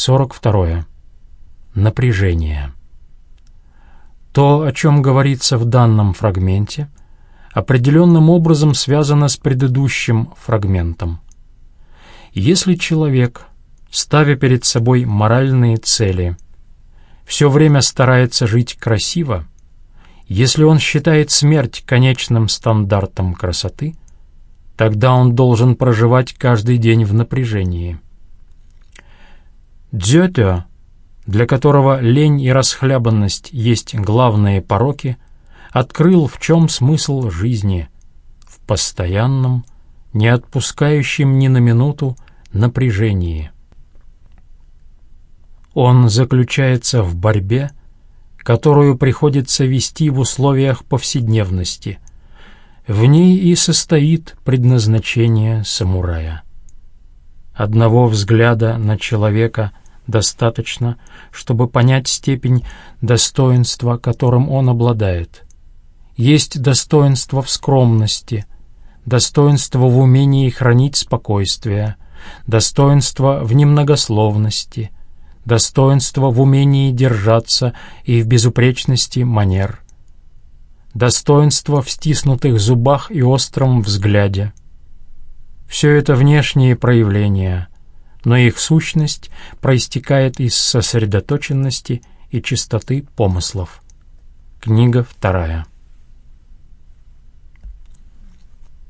42. Напряжение. То, о чем говорится в данном фрагменте, определенным образом связано с предыдущим фрагментом. Если человек, ставя перед собой моральные цели, все время старается жить красиво, если он считает смерть конечным стандартом красоты, тогда он должен проживать каждый день в напряжении. Дзётё, для которого лень и расхлябанность есть главные пороки, открыл, в чем смысл жизни, в постоянном, не отпускающем ни на минуту напряжении. Он заключается в борьбе, которую приходится вести в условиях повседневности. В ней и состоит предназначение самурая. Одного взгляда на человека достаточно, чтобы понять степень достоинства, которым он обладает. Есть достоинство в скромности, достоинство в умении хранить спокойствие, достоинство в немногословности — достоинство в умении держаться и в безупречности манер, достоинство в стиснутых зубах и остром взгляде. Все это внешние проявления, но их сущность проистекает из сосредоточенности и чистоты помыслов. Книга вторая.